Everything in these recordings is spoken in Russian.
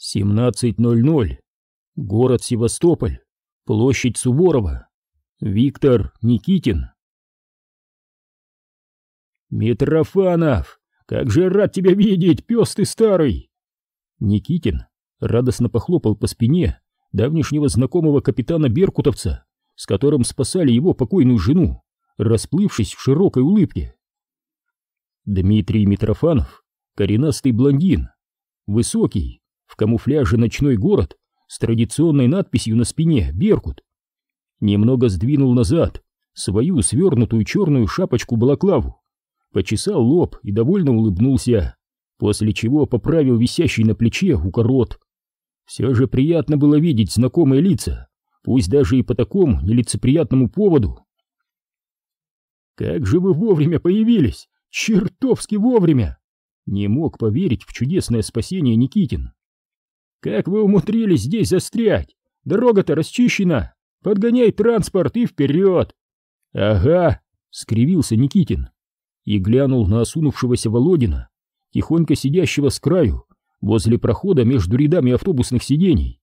17.00. Город Севастополь. Площадь Суворова. Виктор Никитин. «Митрофанов! Как же рад тебя видеть, пес ты старый!» Никитин радостно похлопал по спине давнишнего знакомого капитана Беркутовца, с которым спасали его покойную жену, расплывшись в широкой улыбке. Дмитрий Митрофанов, коренастый блондин, высокий, в камуфляже ночной город с традиционной надписью на спине «Беркут». Немного сдвинул назад свою свернутую черную шапочку-балаклаву, почесал лоб и довольно улыбнулся, после чего поправил висящий на плече укорот. Все же приятно было видеть знакомые лица, пусть даже и по такому нелицеприятному поводу. «Как же вы вовремя появились! Чертовски вовремя!» Не мог поверить в чудесное спасение Никитин. Как вы умудрились здесь застрять? Дорога-то расчищена. Подгоняй транспорт и вперед. Ага, скривился Никитин и глянул на осунувшегося Володина, тихонько сидящего с краю, возле прохода между рядами автобусных сидений.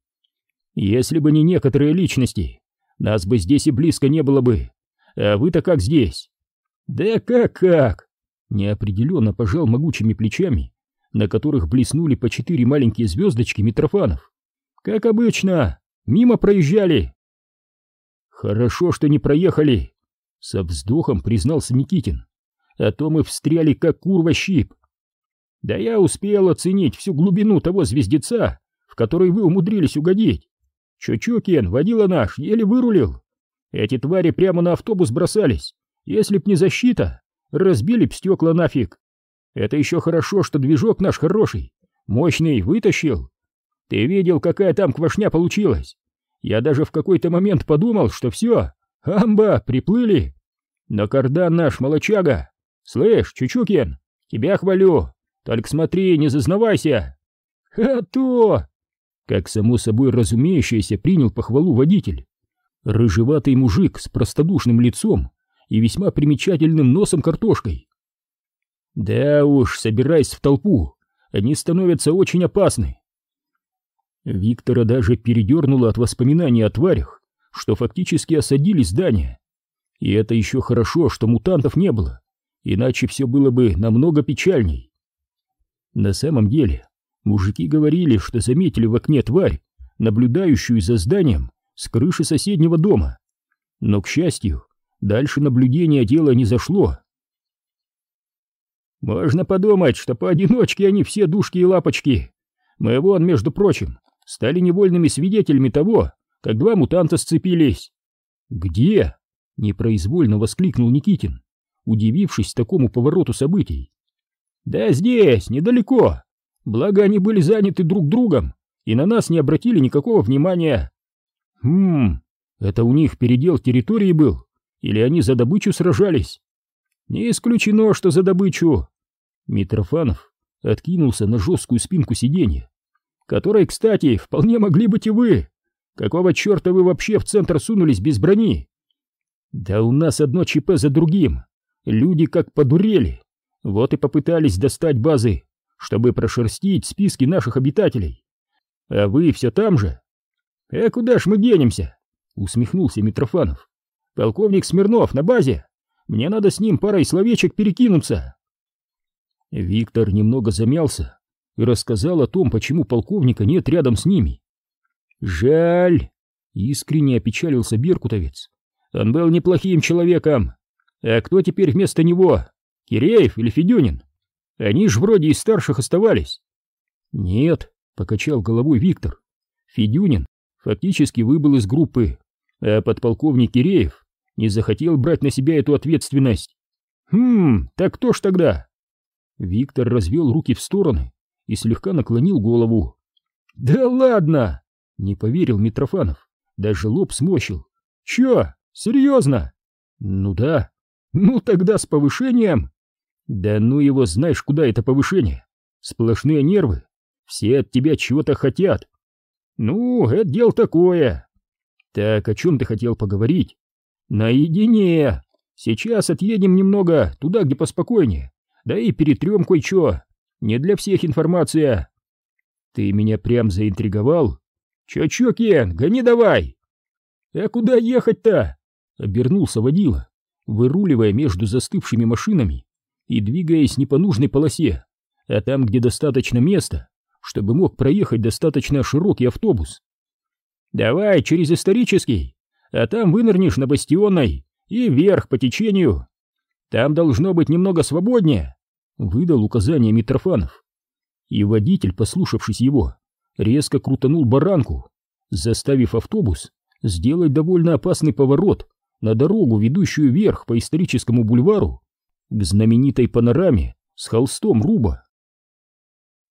Если бы не некоторые личности, нас бы здесь и близко не было бы. А вы-то как здесь? Да как-как? Неопределенно пожал могучими плечами на которых блеснули по четыре маленькие звездочки Митрофанов. Как обычно, мимо проезжали. Хорошо, что не проехали, со вздохом признался Никитин. А то мы встряли, как курва щип. Да я успел оценить всю глубину того звездеца, в который вы умудрились угодить. Чучукин, водила наш, еле вырулил. Эти твари прямо на автобус бросались. Если б не защита, разбили б стекла нафиг. Это еще хорошо, что движок наш хороший, мощный, вытащил. Ты видел, какая там квашня получилась? Я даже в какой-то момент подумал, что все, амба, приплыли. Но кардан наш молочага. Слышь, Чучукин, тебя хвалю. Только смотри, не зазнавайся. А то! Как само собой разумеющееся принял похвалу водитель. Рыжеватый мужик с простодушным лицом и весьма примечательным носом картошкой. Да уж, собирайся в толпу, они становятся очень опасны. Виктора даже передернуло от воспоминаний о тварях, что фактически осадили здание. И это еще хорошо, что мутантов не было, иначе все было бы намного печальней. На самом деле, мужики говорили, что заметили в окне тварь, наблюдающую за зданием с крыши соседнего дома. Но, к счастью, дальше наблюдения дело не зашло. Можно подумать, что поодиночке они все душки и лапочки. Мы вон, между прочим, стали невольными свидетелями того, как два мутанта сцепились. Где? Непроизвольно воскликнул Никитин, удивившись такому повороту событий. Да здесь, недалеко. Благо они были заняты друг другом и на нас не обратили никакого внимания. Хм, это у них передел территории был? Или они за добычу сражались? Не исключено, что за добычу. Митрофанов откинулся на жесткую спинку сиденья, которой, кстати, вполне могли быть и вы. Какого черта вы вообще в центр сунулись без брони? Да у нас одно ЧП за другим. Люди как подурели. Вот и попытались достать базы, чтобы прошерстить списки наших обитателей. А вы все там же? Э, куда ж мы денемся? Усмехнулся Митрофанов. Полковник Смирнов на базе. Мне надо с ним парой словечек перекинуться. Виктор немного замялся и рассказал о том, почему полковника нет рядом с ними. «Жаль!» — искренне опечалился Беркутовец. «Он был неплохим человеком. А кто теперь вместо него? Киреев или Федюнин? Они ж вроде из старших оставались». «Нет», — покачал головой Виктор. «Федюнин фактически выбыл из группы, а подполковник Киреев не захотел брать на себя эту ответственность». «Хм, так кто ж тогда?» Виктор развел руки в стороны и слегка наклонил голову. «Да ладно!» — не поверил Митрофанов, даже лоб смощил. «Чё, серьезно?» «Ну да». «Ну тогда с повышением?» «Да ну его знаешь, куда это повышение? Сплошные нервы. Все от тебя чего-то хотят». «Ну, это дело такое». «Так, о чем ты хотел поговорить?» «Наедине. Сейчас отъедем немного туда, где поспокойнее. Да и перетрем кое-что. Не для всех информация. Ты меня прям заинтриговал. Чё-чё, Кен, гони давай. А куда ехать-то? Обернулся водила, выруливая между застывшими машинами и двигаясь не по нужной полосе, а там, где достаточно места, чтобы мог проехать достаточно широкий автобус. Давай через исторический, а там вынырнешь на бастионной и вверх по течению. Там должно быть немного свободнее, выдал указание Митрофанов. И водитель, послушавшись его, резко крутанул баранку, заставив автобус сделать довольно опасный поворот на дорогу, ведущую вверх по историческому бульвару к знаменитой панораме с холстом руба.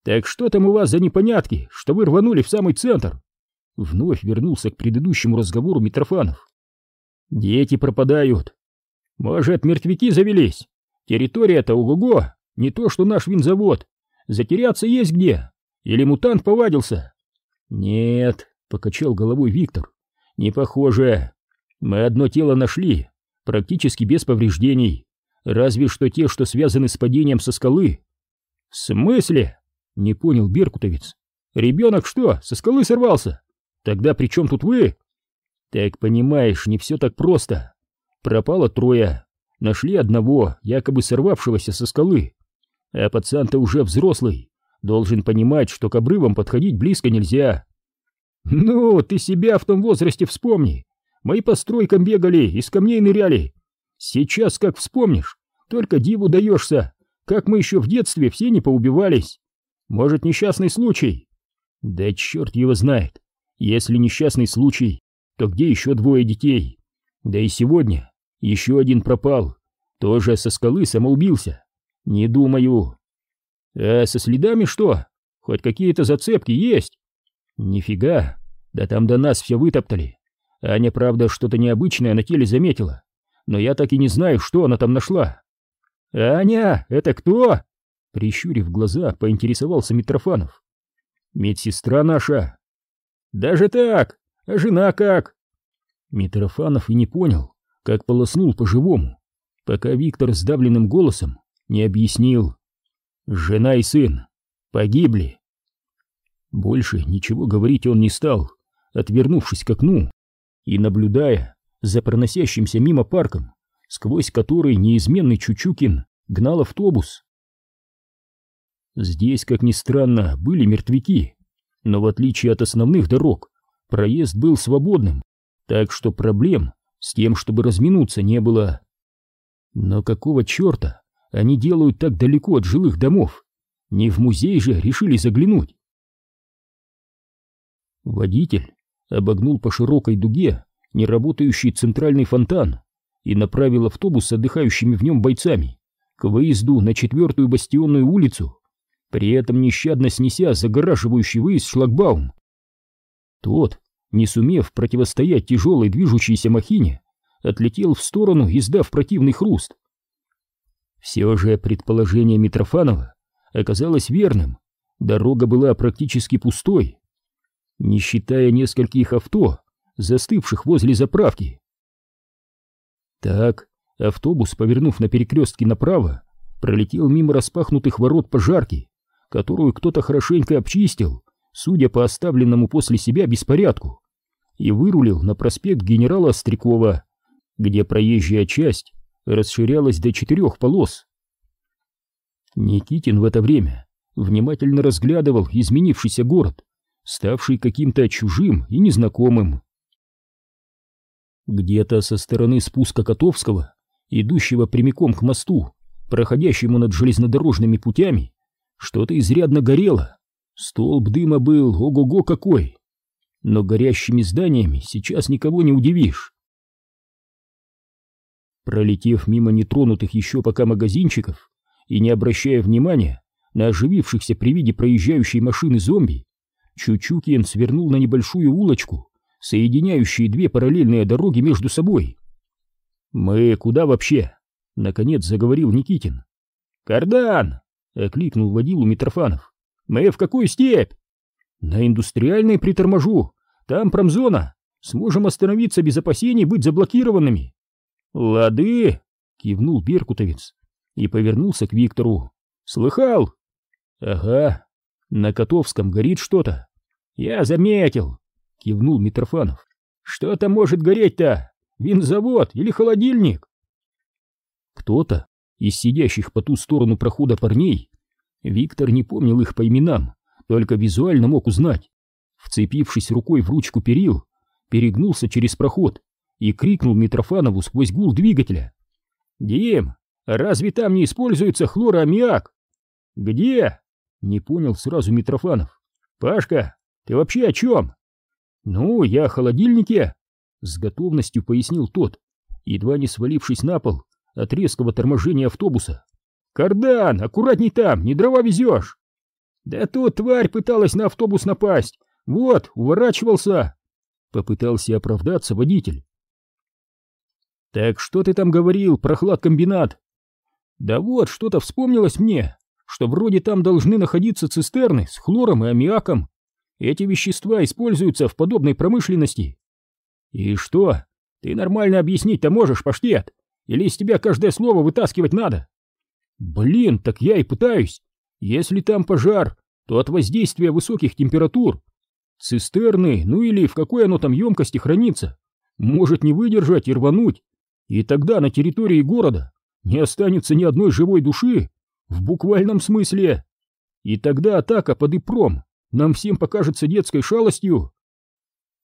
«Так что там у вас за непонятки, что вы рванули в самый центр?» Вновь вернулся к предыдущему разговору Митрофанов. «Дети пропадают. Может, мертвяки завелись? Территория-то ого-го, не то что наш винзавод. Затеряться есть где? Или мутант повадился?» «Нет», — покачал головой Виктор, — «не похоже. Мы одно тело нашли, практически без повреждений, разве что те, что связаны с падением со скалы». «В смысле?» — не понял Беркутовец. «Ребенок что, со скалы сорвался? Тогда при чем тут вы?» «Так понимаешь, не все так просто. Пропало трое, нашли одного, якобы сорвавшегося со скалы. А пацан-то уже взрослый, должен понимать, что к обрывам подходить близко нельзя». «Ну, ты себя в том возрасте вспомни. Мы по стройкам бегали, из камней ныряли. Сейчас как вспомнишь, только диву даешься, как мы еще в детстве все не поубивались. Может, несчастный случай? Да черт его знает. Если несчастный случай, то где еще двое детей? Да и сегодня еще один пропал. Тоже со скалы самоубился. Не думаю. А со следами что? Хоть какие-то зацепки есть? Нифига. Да там до нас все вытоптали. Аня, правда, что-то необычное на теле заметила. Но я так и не знаю, что она там нашла. «Аня, это кто?» Прищурив глаза, поинтересовался Митрофанов. «Медсестра наша». «Даже так? А жена как?» Митрофанов и не понял, как полоснул по-живому, пока Виктор сдавленным голосом не объяснил. «Жена и сын погибли». Больше ничего говорить он не стал, отвернувшись к окну и наблюдая за проносящимся мимо парком, сквозь который неизменный Чучукин гнал автобус. Здесь, как ни странно, были мертвяки, но в отличие от основных дорог, проезд был свободным, так что проблем с тем, чтобы разминуться, не было. Но какого черта они делают так далеко от жилых домов? Не в музей же решили заглянуть. Водитель обогнул по широкой дуге неработающий центральный фонтан и направил автобус с отдыхающими в нем бойцами к выезду на четвертую бастионную улицу, при этом нещадно снеся загораживающий выезд шлагбаум. Тот, не сумев противостоять тяжелой движущейся махине, отлетел в сторону, издав противный хруст. Все же предположение Митрофанова оказалось верным, дорога была практически пустой, не считая нескольких авто, застывших возле заправки. Так, автобус, повернув на перекрестке направо, пролетел мимо распахнутых ворот пожарки которую кто-то хорошенько обчистил, судя по оставленному после себя беспорядку, и вырулил на проспект генерала Острякова, где проезжая часть расширялась до четырех полос. Никитин в это время внимательно разглядывал изменившийся город, ставший каким-то чужим и незнакомым. Где-то со стороны спуска Котовского, идущего прямиком к мосту, проходящему над железнодорожными путями, что-то изрядно горело. Столб дыма был ого-го какой. Но горящими зданиями сейчас никого не удивишь. Пролетев мимо нетронутых еще пока магазинчиков и не обращая внимания на оживившихся при виде проезжающей машины зомби, Чучукин свернул на небольшую улочку, соединяющую две параллельные дороги между собой. «Мы куда вообще?» — наконец заговорил Никитин. «Кардан!» — окликнул водилу Митрофанов. «Мы в какую степь?» «На индустриальной приторможу. Там промзона. Сможем остановиться без опасений быть заблокированными». «Лады!» — кивнул Беркутовец и повернулся к Виктору. «Слыхал?» «Ага. На Котовском горит что-то. Я заметил, кивнул Митрофанов. Что там может гореть-то? Винзавод или холодильник? Кто-то из сидящих по ту сторону прохода парней, Виктор не помнил их по именам, только визуально мог узнать, вцепившись рукой в ручку перил, перегнулся через проход и крикнул Митрофанову сквозь гул двигателя. «Дим, разве там не используется хлороаммиак?» «Где?» — не понял сразу Митрофанов. «Пашка, ты вообще о чем?» «Ну, я о холодильнике», — с готовностью пояснил тот, едва не свалившись на пол от резкого торможения автобуса. «Кардан, аккуратней там, не дрова везешь!» «Да тут тварь пыталась на автобус напасть, вот, уворачивался!» Попытался оправдаться водитель. «Так что ты там говорил про хладкомбинат?» «Да вот, что-то вспомнилось мне, что вроде там должны находиться цистерны с хлором и аммиаком. Эти вещества используются в подобной промышленности». «И что? Ты нормально объяснить-то можешь, паштет? Или из тебя каждое слово вытаскивать надо?» «Блин, так я и пытаюсь. Если там пожар, то от воздействия высоких температур Цистерны, ну или в какой оно там емкости хранится, может не выдержать и рвануть, и тогда на территории города не останется ни одной живой души, в буквальном смысле. И тогда атака под Ипром нам всем покажется детской шалостью.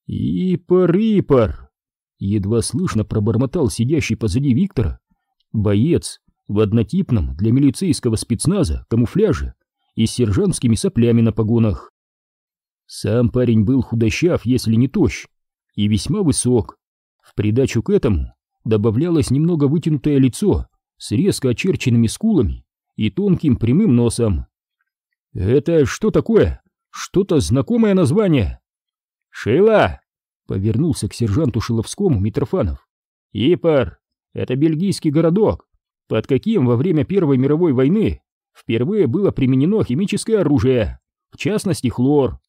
Ипар-ипар, едва слышно пробормотал сидящий позади Виктора, боец в однотипном для милицейского спецназа камуфляже и с сержантскими соплями на погонах. Сам парень был худощав, если не тощ, и весьма высок. В придачу к этому добавлялось немного вытянутое лицо с резко очерченными скулами и тонким прямым носом. «Это что такое? Что-то знакомое название?» «Шила!» — повернулся к сержанту Шиловскому Митрофанов. «Ипар! Это бельгийский городок, под каким во время Первой мировой войны впервые было применено химическое оружие, в частности хлор.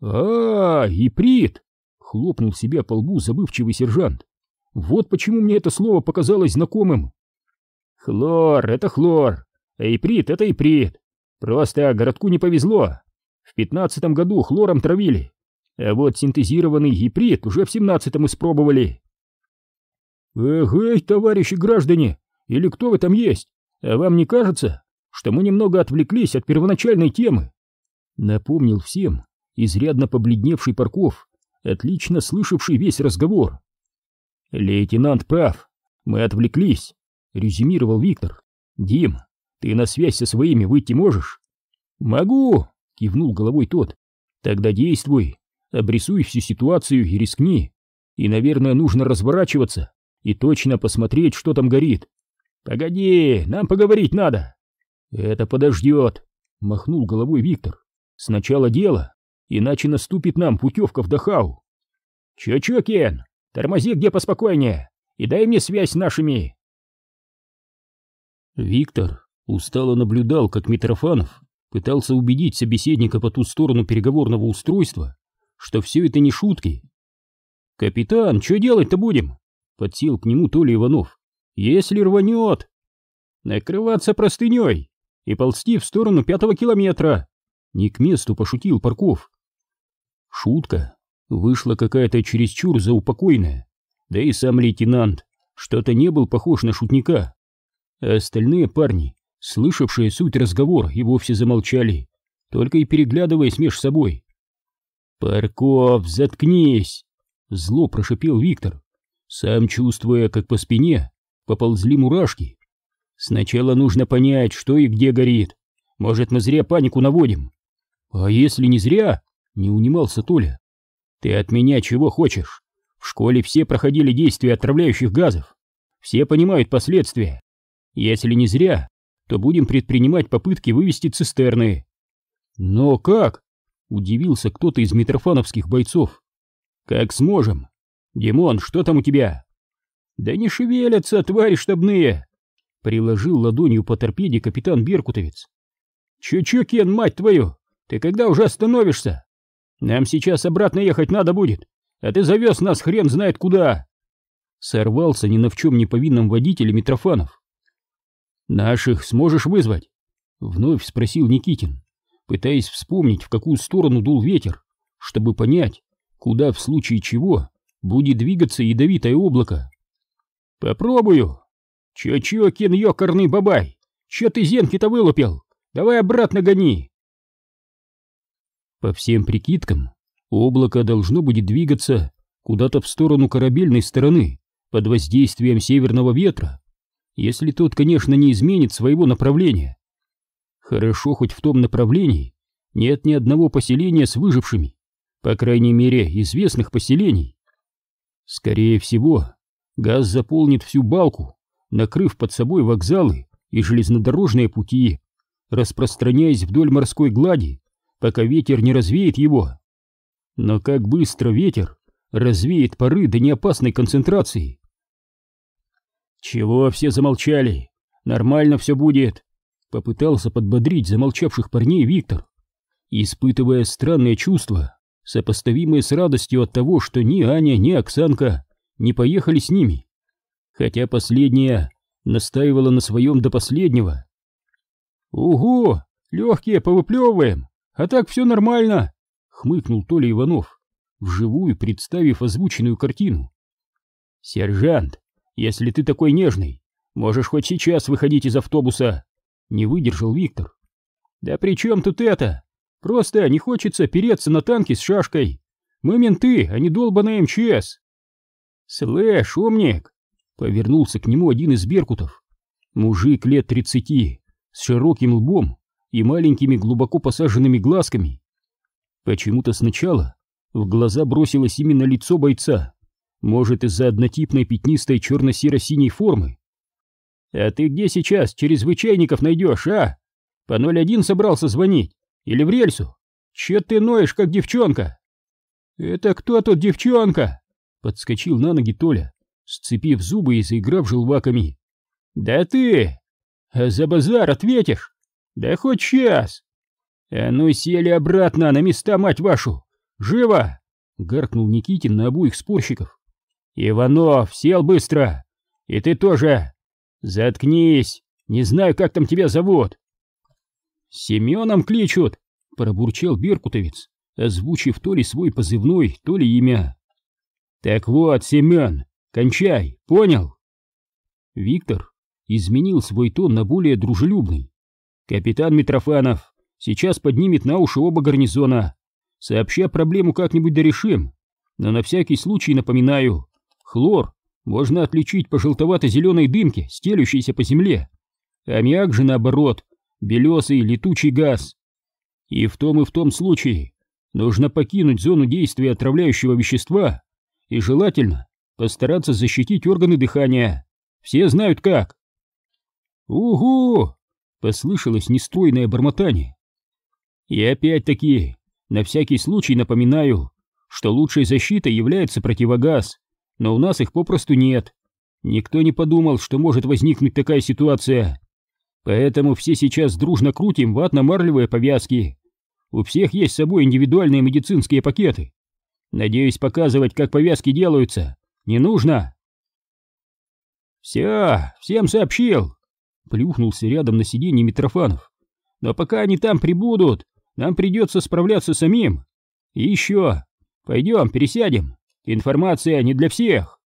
«А, иприт!» — хлопнул себя по лбу забывчивый сержант. «Вот почему мне это слово показалось знакомым». «Хлор — это хлор, а иприт — это иприт. Просто городку не повезло. В пятнадцатом году хлором травили, а вот синтезированный иприт уже в семнадцатом испробовали». «Эгэй, товарищи граждане, или кто вы там есть, а вам не кажется, что мы немного отвлеклись от первоначальной темы?» Напомнил всем изрядно побледневший Парков, отлично слышавший весь разговор. «Лейтенант прав, мы отвлеклись», — резюмировал Виктор. «Дим, ты на связь со своими выйти можешь?» «Могу», — кивнул головой тот. «Тогда действуй, обрисуй всю ситуацию и рискни. И, наверное, нужно разворачиваться и точно посмотреть, что там горит. Погоди, нам поговорить надо». «Это подождет», — махнул головой Виктор. «Сначала дело, иначе наступит нам путевка в Дахау. Чё-чё, Кен, тормози где поспокойнее и дай мне связь с нашими. Виктор устало наблюдал, как Митрофанов пытался убедить собеседника по ту сторону переговорного устройства, что все это не шутки. «Капитан, что делать-то будем?» — подсел к нему Толя Иванов. «Если рванет!» «Накрываться простыней и ползти в сторону пятого километра!» Не к месту пошутил Парков. Шутка вышла какая-то чересчур заупокойная, да и сам лейтенант что-то не был похож на шутника. А остальные парни, слышавшие суть разговора, и вовсе замолчали, только и переглядываясь меж собой. «Парков, заткнись!» — зло прошипел Виктор, сам чувствуя, как по спине поползли мурашки. «Сначала нужно понять, что и где горит. Может, мы зря панику наводим?» «А если не зря?» Не унимался Толя. Ты от меня чего хочешь? В школе все проходили действия отравляющих газов. Все понимают последствия. Если не зря, то будем предпринимать попытки вывести цистерны. Но как? Удивился кто-то из митрофановских бойцов. Как сможем. Димон, что там у тебя? Да не шевелятся, твари штабные. Приложил ладонью по торпеде капитан Беркутовец. Чё-чё, Кен, мать твою, ты когда уже остановишься? Нам сейчас обратно ехать надо будет, а ты завез нас хрен знает куда. Сорвался ни на в чем не повинном водителе Митрофанов. Наших сможешь вызвать? Вновь спросил Никитин. Пытаясь вспомнить, в какую сторону дул ветер, чтобы понять, куда в случае чего будет двигаться ядовитое облако. «Попробую!» «Чё-чё, кин ёкарный бабай! Чё ты зенки-то вылупил? Давай обратно гони!» По всем прикидкам, облако должно будет двигаться куда-то в сторону корабельной стороны под воздействием северного ветра, если тот, конечно, не изменит своего направления. Хорошо хоть в том направлении нет ни одного поселения с выжившими, по крайней мере, известных поселений. Скорее всего, газ заполнит всю балку, накрыв под собой вокзалы и железнодорожные пути, распространяясь вдоль морской глади, пока ветер не развеет его. Но как быстро ветер развеет пары до неопасной концентрации. «Чего все замолчали? Нормально все будет!» Попытался подбодрить замолчавших парней Виктор, испытывая странное чувство, сопоставимое с радостью от того, что ни Аня, ни Оксанка не поехали с ними, хотя последняя настаивала на своем до последнего. «Угу, легкие повыплевываем, а так все нормально!» — хмыкнул Толя Иванов, вживую представив озвученную картину. «Сержант, если ты такой нежный, можешь хоть сейчас выходить из автобуса!» — не выдержал Виктор. «Да при чем тут это? Просто не хочется переться на танке с шашкой. Мы менты, а не долбаная МЧС!» «Слышь, умник!» — повернулся к нему один из беркутов. Мужик лет тридцати, с широким лбом и маленькими глубоко посаженными глазками. Почему-то сначала в глаза бросилось именно лицо бойца, может, из-за однотипной пятнистой черно-серо-синей формы. «А ты где сейчас чрезвычайников найдешь, а? По 01 собрался звонить? Или в рельсу? Че ты ноешь, как девчонка?» «Это кто тут девчонка?» Подскочил на ноги Толя, сцепив зубы и заиграв желваками. «Да ты! А за базар ответишь? Да хоть сейчас! А ну сели обратно на места, мать вашу! Живо!» — гаркнул Никитин на обоих спорщиков. «Иванов, сел быстро! И ты тоже! Заткнись! Не знаю, как там тебя зовут!» «Семеном кличут!» — пробурчал Беркутовец, озвучив то ли свой позывной, то ли имя. «Так вот, Семен, кончай, понял?» Виктор изменил свой тон на более дружелюбный. «Капитан Митрофанов сейчас поднимет на уши оба гарнизона. Сообща проблему как-нибудь дорешим, но на всякий случай напоминаю, хлор можно отличить по желтовато-зеленой дымке, стелющейся по земле. Аммиак же, наоборот, белесый летучий газ. И в том и в том случае нужно покинуть зону действия отравляющего вещества и желательно постараться защитить органы дыхания. Все знают как. «Угу!» — послышалось нестройное бормотание. И опять-таки, на всякий случай напоминаю, что лучшей защитой является противогаз, но у нас их попросту нет. Никто не подумал, что может возникнуть такая ситуация. Поэтому все сейчас дружно крутим ватно-марлевые повязки. У всех есть с собой индивидуальные медицинские пакеты. Надеюсь, показывать, как повязки делаются, не нужно. Все, всем сообщил. Плюхнулся рядом на сиденье Митрофанов. Но пока они там прибудут, нам придется справляться самим. И еще, пойдем, пересядем. Информация не для всех.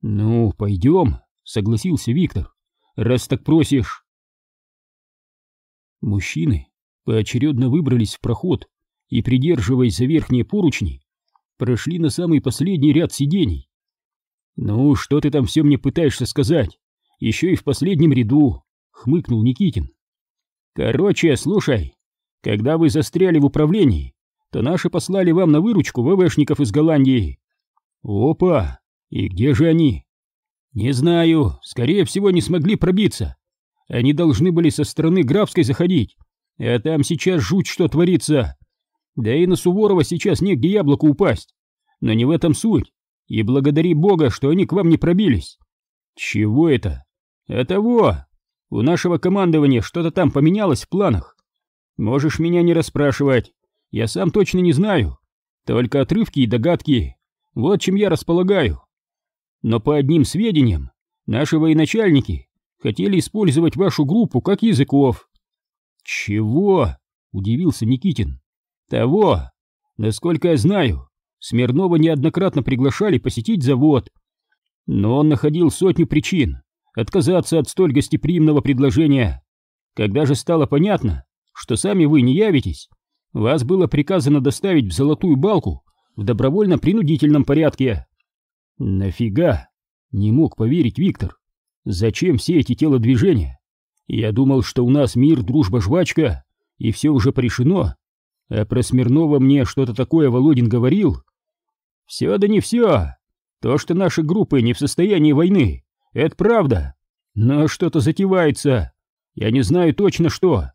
Ну, пойдем, согласился Виктор, раз так просишь. Мужчины поочередно выбрались в проход и, придерживаясь за верхние поручни, прошли на самый последний ряд сидений. «Ну, что ты там все мне пытаешься сказать? Еще и в последнем ряду!» — хмыкнул Никитин. «Короче, слушай, когда вы застряли в управлении, то наши послали вам на выручку ВВшников из Голландии». «Опа! И где же они?» «Не знаю, скорее всего, не смогли пробиться. Они должны были со стороны Графской заходить, а там сейчас жуть что творится. Да и на Суворова сейчас негде яблоку упасть. Но не в этом суть. И благодари Бога, что они к вам не пробились. Чего это? А того. У нашего командования что-то там поменялось в планах. Можешь меня не расспрашивать. Я сам точно не знаю. Только отрывки и догадки. Вот чем я располагаю. Но по одним сведениям, наши военачальники хотели использовать вашу группу как языков. Чего? — удивился Никитин. «Того! Насколько я знаю, Смирнова неоднократно приглашали посетить завод, но он находил сотню причин отказаться от столь гостеприимного предложения. Когда же стало понятно, что сами вы не явитесь, вас было приказано доставить в Золотую Балку в добровольно-принудительном порядке. Нафига? Не мог поверить Виктор. Зачем все эти телодвижения? Я думал, что у нас мир, дружба, жвачка, и все уже порешено. А про Смирнова мне что-то такое Володин говорил. Все да не все. То, что наши группы не в состоянии войны, это правда. Но что-то затевается. Я не знаю точно что.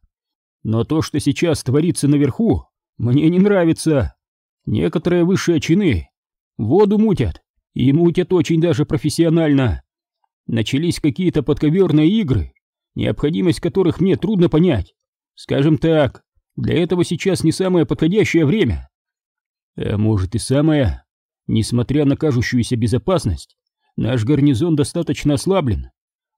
Но то, что сейчас творится наверху, мне не нравится. Некоторые высшие чины воду мутят, и мутят очень даже профессионально. Начались какие-то подковерные игры, необходимость которых мне трудно понять. Скажем так, для этого сейчас не самое подходящее время. А может и самое. Несмотря на кажущуюся безопасность, наш гарнизон достаточно ослаблен.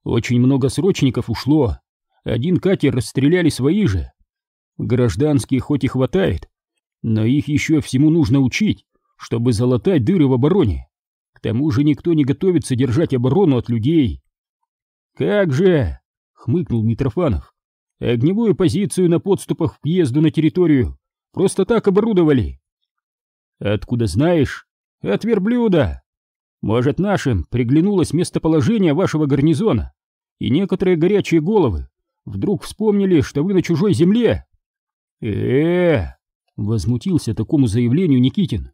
Очень много срочников ушло. Один катер расстреляли свои же. Гражданских хоть и хватает, но их еще всему нужно учить, чтобы залатать дыры в обороне. К тому же никто не готовится держать оборону от людей. «Как же!» — хмыкнул Митрофанов. «Огневую позицию на подступах к въезду на территорию просто так оборудовали». «Откуда знаешь?» «От верблюда. Может, нашим приглянулось местоположение вашего гарнизона, и некоторые горячие головы вдруг вспомнили, что вы на чужой земле?» «Э-э-э!» Возмутился такому заявлению Никитин.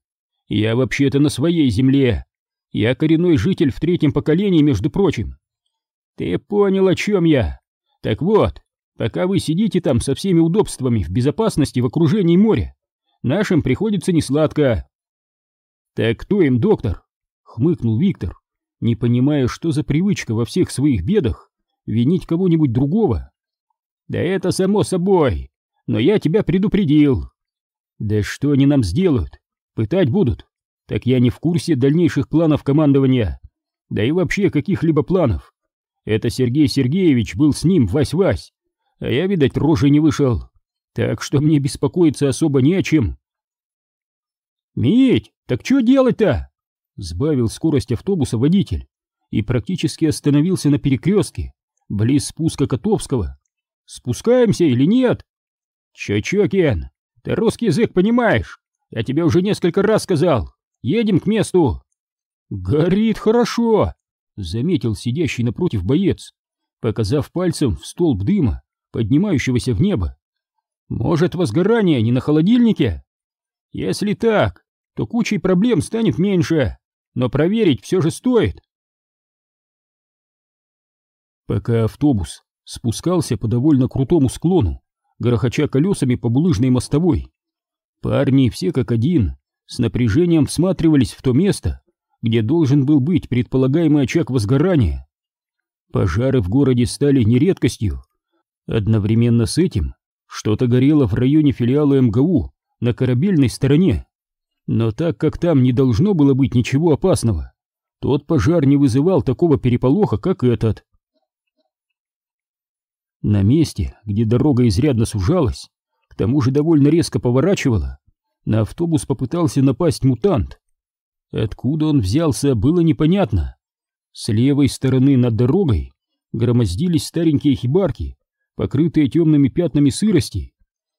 «Я вообще-то на своей земле. Я коренной житель в третьем поколении, между прочим. Ты понял, о чем я? Так вот, пока вы сидите там со всеми удобствами в безопасности в окружении моря, нашим приходится несладко. Так кто им доктор? Хмыкнул Виктор, не понимая, что за привычка во всех своих бедах винить кого-нибудь другого. Да это само собой, но я тебя предупредил. Да что они нам сделают? Пытать будут? Так я не в курсе дальнейших планов командования, да и вообще каких-либо планов. Это Сергей Сергеевич был с ним вась-вась, а я, видать, рожей не вышел. Так что мне беспокоиться особо не о чем. «Мить, так что делать-то?» Сбавил скорость автобуса водитель и практически остановился на перекрестке, близ спуска Котовского. «Спускаемся или нет?» «Чё-чё, Кен, ты русский язык понимаешь? Я тебе уже несколько раз сказал. Едем к месту!» «Горит хорошо!» — заметил сидящий напротив боец, показав пальцем в столб дыма, поднимающегося в небо. «Может, возгорание не на холодильнике?» «Если так, то кучей проблем станет меньше, но проверить все же стоит». Пока автобус спускался по довольно крутому склону, грохоча колесами по булыжной мостовой, парни все как один с напряжением всматривались в то место, где должен был быть предполагаемый очаг возгорания. Пожары в городе стали нередкостью. Одновременно с этим что-то горело в районе филиала МГУ на корабельной стороне. Но так как там не должно было быть ничего опасного, тот пожар не вызывал такого переполоха, как этот. На месте, где дорога изрядно сужалась, к тому же довольно резко поворачивала, на автобус попытался напасть мутант. Откуда он взялся, было непонятно. С левой стороны над дорогой громоздились старенькие хибарки, покрытые темными пятнами сырости,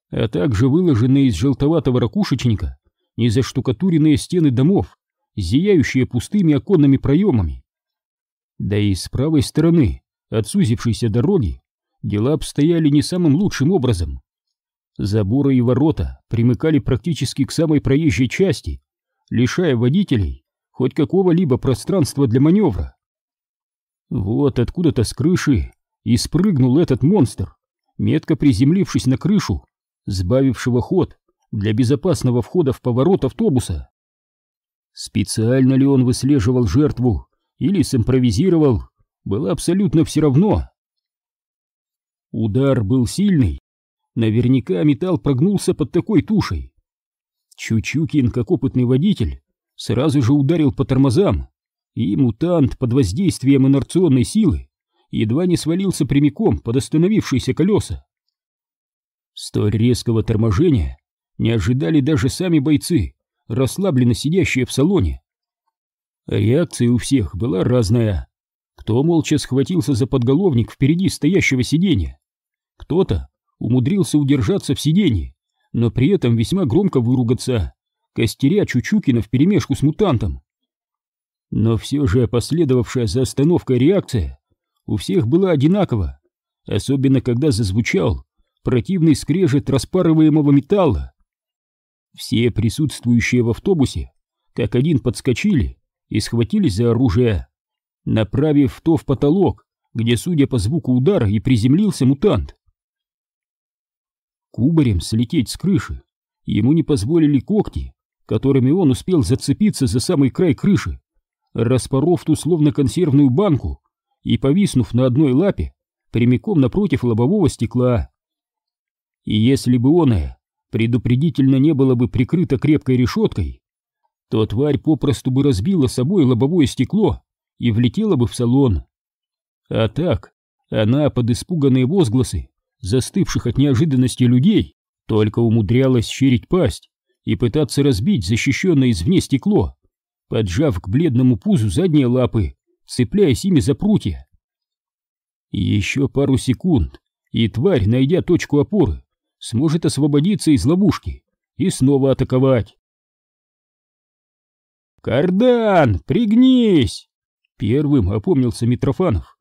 а также выложенные из желтоватого ракушечника незаштукатуренные стены домов, зияющие пустыми оконными проемами. Да и с правой стороны, от сузившейся дороги, дела обстояли не самым лучшим образом. Заборы и ворота примыкали практически к самой проезжей части, лишая водителей хоть какого-либо пространства для маневра. Вот откуда-то с крыши и спрыгнул этот монстр, метко приземлившись на крышу, сбавившего ход для безопасного входа в поворот автобуса. Специально ли он выслеживал жертву или симпровизировал, было абсолютно все равно. Удар был сильный, Наверняка металл прогнулся под такой тушей. Чучукин, как опытный водитель, сразу же ударил по тормозам, и мутант под воздействием инерционной силы едва не свалился прямиком под остановившиеся колеса. Столь резкого торможения не ожидали даже сами бойцы, расслабленно сидящие в салоне. Реакция у всех была разная. Кто молча схватился за подголовник впереди стоящего сиденья, кто-то умудрился удержаться в сиденье, но при этом весьма громко выругаться, костеря Чучукина вперемешку с мутантом. Но все же последовавшая за остановкой реакция у всех была одинакова, особенно когда зазвучал противный скрежет распарываемого металла. Все присутствующие в автобусе как один подскочили и схватились за оружие, направив то в потолок, где, судя по звуку удара, и приземлился мутант. Кубарем слететь с крыши ему не позволили когти, которыми он успел зацепиться за самый край крыши, распоров ту словно консервную банку и повиснув на одной лапе прямиком напротив лобового стекла. И если бы оное предупредительно не было бы прикрыто крепкой решеткой, то тварь попросту бы разбила собой лобовое стекло и влетела бы в салон. А так, она под испуганные возгласы застывших от неожиданности людей только умудрялась щерить пасть и пытаться разбить защищенное извне стекло, поджав к бледному пузу задние лапы, цепляясь ими за прутья. Еще пару секунд, и тварь, найдя точку опоры, сможет освободиться из ловушки и снова атаковать. «Кардан, пригнись!» Первым опомнился Митрофанов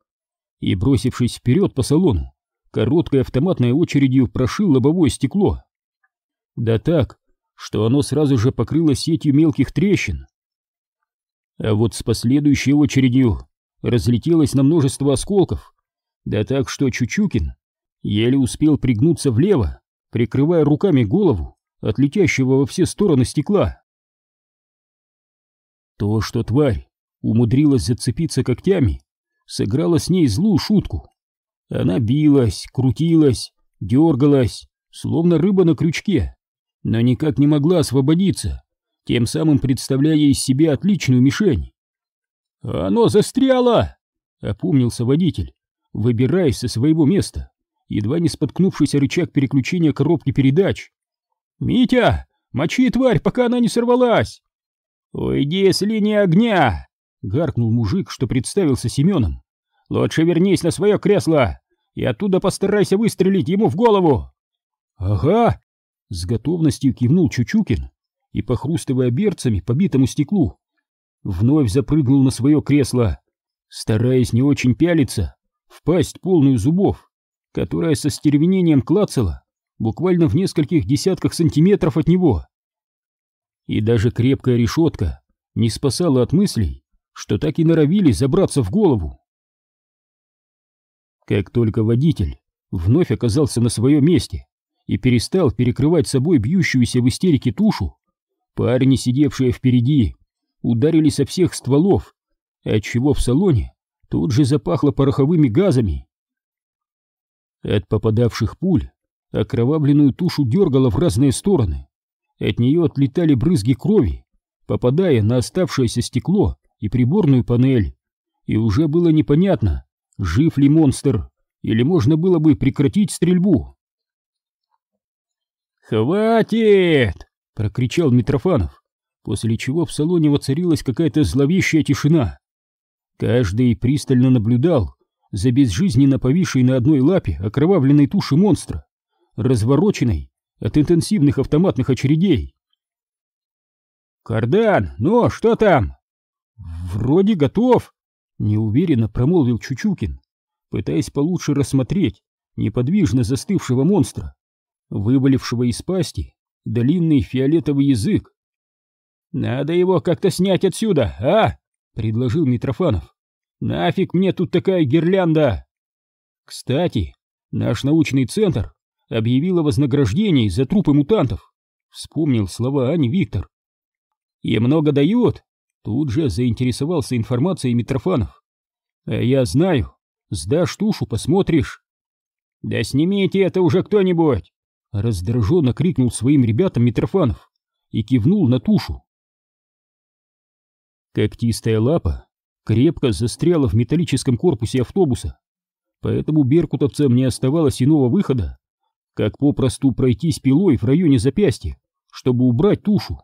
и, бросившись вперед по салону, короткой автоматной очередью прошил лобовое стекло. Да так, что оно сразу же покрыло сетью мелких трещин. А вот с последующей очередью разлетелось на множество осколков, да так, что Чучукин еле успел пригнуться влево, прикрывая руками голову от летящего во все стороны стекла. То, что тварь умудрилась зацепиться когтями, сыграла с ней злую шутку. Она билась, крутилась, дергалась, словно рыба на крючке, но никак не могла освободиться, тем самым представляя из себя отличную мишень. «Оно застряло!» — опомнился водитель, выбираясь со своего места едва не споткнувшийся рычаг переключения коробки передач. «Митя, мочи тварь, пока она не сорвалась!» «Уйди с линии огня!» — гаркнул мужик, что представился Семеном. «Лучше вернись на свое кресло и оттуда постарайся выстрелить ему в голову!» «Ага!» — с готовностью кивнул Чучукин и, похрустывая берцами по битому стеклу, вновь запрыгнул на свое кресло, стараясь не очень пялиться, впасть полную зубов которая со стервенением клацала буквально в нескольких десятках сантиметров от него. И даже крепкая решетка не спасала от мыслей, что так и норовили забраться в голову. Как только водитель вновь оказался на своем месте и перестал перекрывать собой бьющуюся в истерике тушу, парни, сидевшие впереди, ударили со всех стволов, отчего в салоне тут же запахло пороховыми газами. От попадавших пуль окровавленную тушу дергало в разные стороны. От нее отлетали брызги крови, попадая на оставшееся стекло и приборную панель. И уже было непонятно, жив ли монстр, или можно было бы прекратить стрельбу. «Хватит!» — прокричал Митрофанов, после чего в салоне воцарилась какая-то зловещая тишина. Каждый пристально наблюдал за безжизненно повисшей на одной лапе окровавленной туши монстра, развороченной от интенсивных автоматных очередей. «Кардан, ну, что там?» «Вроде готов», — неуверенно промолвил Чучукин, пытаясь получше рассмотреть неподвижно застывшего монстра, вывалившего из пасти длинный фиолетовый язык. «Надо его как-то снять отсюда, а?» — предложил Митрофанов. Нафиг мне тут такая гирлянда? Кстати, наш научный центр объявил о вознаграждении за трупы мутантов. Вспомнил слова Ани Виктор. И много дают? Тут же заинтересовался информацией Митрофанов. А я знаю. Сдашь тушу, посмотришь. Да снимите это уже кто-нибудь! Раздраженно крикнул своим ребятам Митрофанов и кивнул на тушу. Когтистая лапа крепко застряла в металлическом корпусе автобуса, поэтому беркутовцам не оставалось иного выхода, как попросту пройтись пилой в районе запястья, чтобы убрать тушу.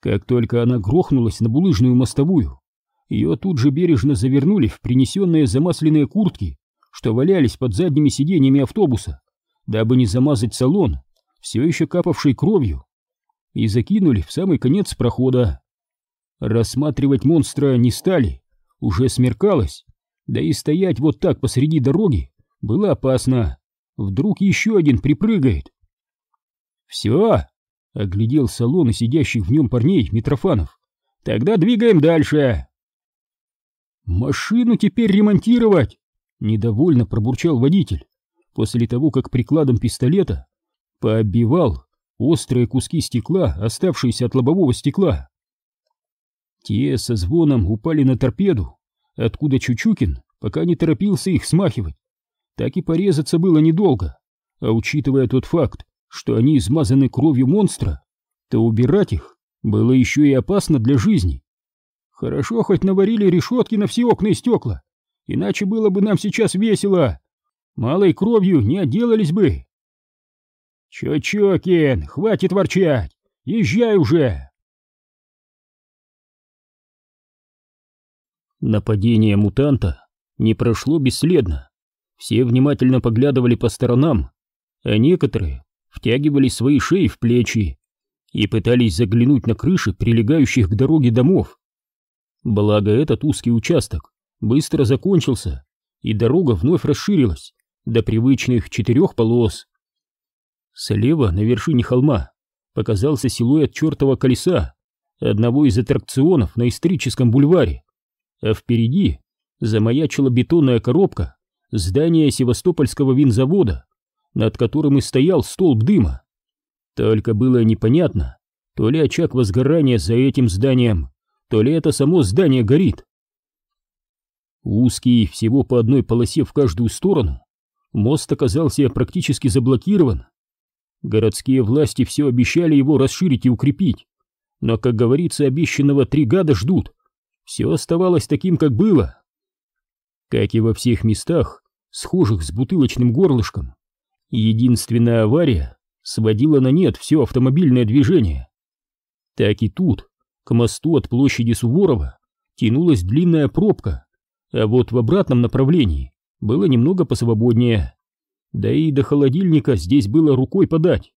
Как только она грохнулась на булыжную мостовую, ее тут же бережно завернули в принесенные замасленные куртки, что валялись под задними сиденьями автобуса, дабы не замазать салон, все еще капавший кровью, и закинули в самый конец прохода. Рассматривать монстра не стали, уже смеркалось, да и стоять вот так посреди дороги было опасно. Вдруг еще один припрыгает. «Все!» — оглядел салон и сидящих в нем парней Митрофанов. «Тогда двигаем дальше!» «Машину теперь ремонтировать!» — недовольно пробурчал водитель, после того, как прикладом пистолета пооббивал острые куски стекла, оставшиеся от лобового стекла. Те со звоном упали на торпеду, откуда Чучукин пока не торопился их смахивать. Так и порезаться было недолго, а учитывая тот факт, что они измазаны кровью монстра, то убирать их было еще и опасно для жизни. Хорошо хоть наварили решетки на все окна и стекла, иначе было бы нам сейчас весело. Малой кровью не отделались бы. Чё-чё, хватит ворчать, езжай уже. Нападение мутанта не прошло бесследно. Все внимательно поглядывали по сторонам, а некоторые втягивали свои шеи в плечи и пытались заглянуть на крыши прилегающих к дороге домов. Благо этот узкий участок быстро закончился, и дорога вновь расширилась до привычных четырех полос. Слева, на вершине холма, показался силуэт чертова колеса, одного из аттракционов на историческом бульваре а впереди замаячила бетонная коробка здания Севастопольского винзавода, над которым и стоял столб дыма. Только было непонятно, то ли очаг возгорания за этим зданием, то ли это само здание горит. Узкий, всего по одной полосе в каждую сторону, мост оказался практически заблокирован. Городские власти все обещали его расширить и укрепить, но, как говорится, обещанного три гада ждут все оставалось таким, как было. Как и во всех местах, схожих с бутылочным горлышком, единственная авария сводила на нет все автомобильное движение. Так и тут, к мосту от площади Суворова, тянулась длинная пробка, а вот в обратном направлении было немного посвободнее. Да и до холодильника здесь было рукой подать.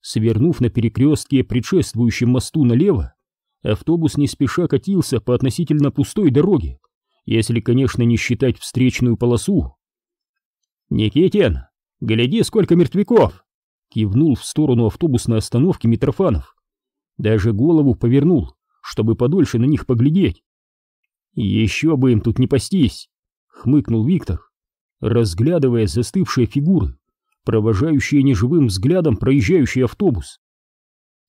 Свернув на перекрестке предшествующем мосту налево, автобус не спеша катился по относительно пустой дороге, если, конечно, не считать встречную полосу. «Никитин, гляди, сколько мертвяков!» кивнул в сторону автобусной остановки Митрофанов. Даже голову повернул, чтобы подольше на них поглядеть. «Еще бы им тут не пастись!» — хмыкнул Виктор, разглядывая застывшие фигуры, провожающие неживым взглядом проезжающий автобус.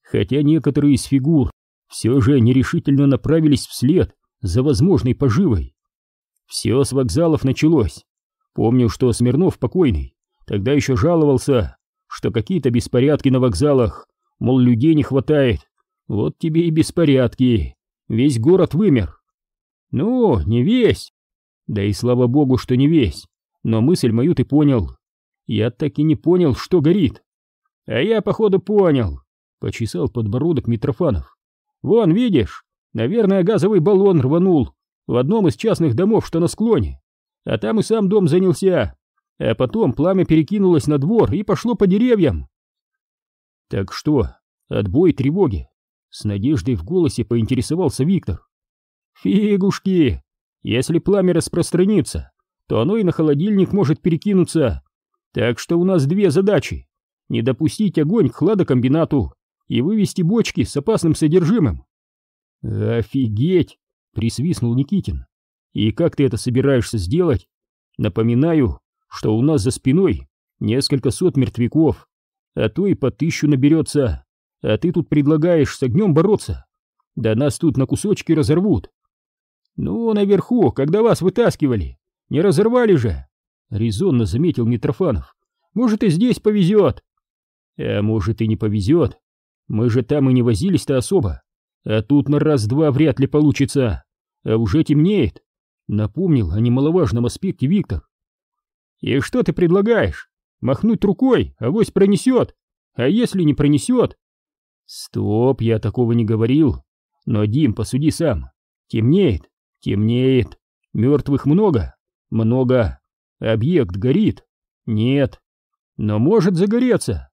Хотя некоторые из фигур все же нерешительно направились вслед за возможной поживой. Все с вокзалов началось. Помню, что Смирнов покойный тогда еще жаловался, что какие-то беспорядки на вокзалах, мол, людей не хватает. Вот тебе и беспорядки. Весь город вымер. Ну, не весь. Да и слава богу, что не весь. Но мысль мою ты понял. Я так и не понял, что горит. А я, походу, понял. Почесал подбородок Митрофанов. Вон, видишь, наверное, газовый баллон рванул в одном из частных домов, что на склоне. А там и сам дом занялся. А потом пламя перекинулось на двор и пошло по деревьям. Так что, отбой тревоги? С надеждой в голосе поинтересовался Виктор. Фигушки! Если пламя распространится, то оно и на холодильник может перекинуться. Так что у нас две задачи. Не допустить огонь к хладокомбинату и вывести бочки с опасным содержимым. Офигеть! Присвистнул Никитин. И как ты это собираешься сделать? Напоминаю, что у нас за спиной несколько сот мертвяков, а то и по тысячу наберется, а ты тут предлагаешь с огнем бороться. Да нас тут на кусочки разорвут. Ну, наверху, когда вас вытаскивали, не разорвали же, резонно заметил Митрофанов. Может и здесь повезет. А может и не повезет. Мы же там и не возились-то особо. А тут на раз-два вряд ли получится. А уже темнеет. Напомнил о немаловажном аспекте Виктор. И что ты предлагаешь? Махнуть рукой, авось пронесет. А если не пронесет? Стоп, я такого не говорил. Но, Дим, посуди сам. Темнеет, темнеет. Мертвых много? Много. Объект горит? Нет. Но может загореться.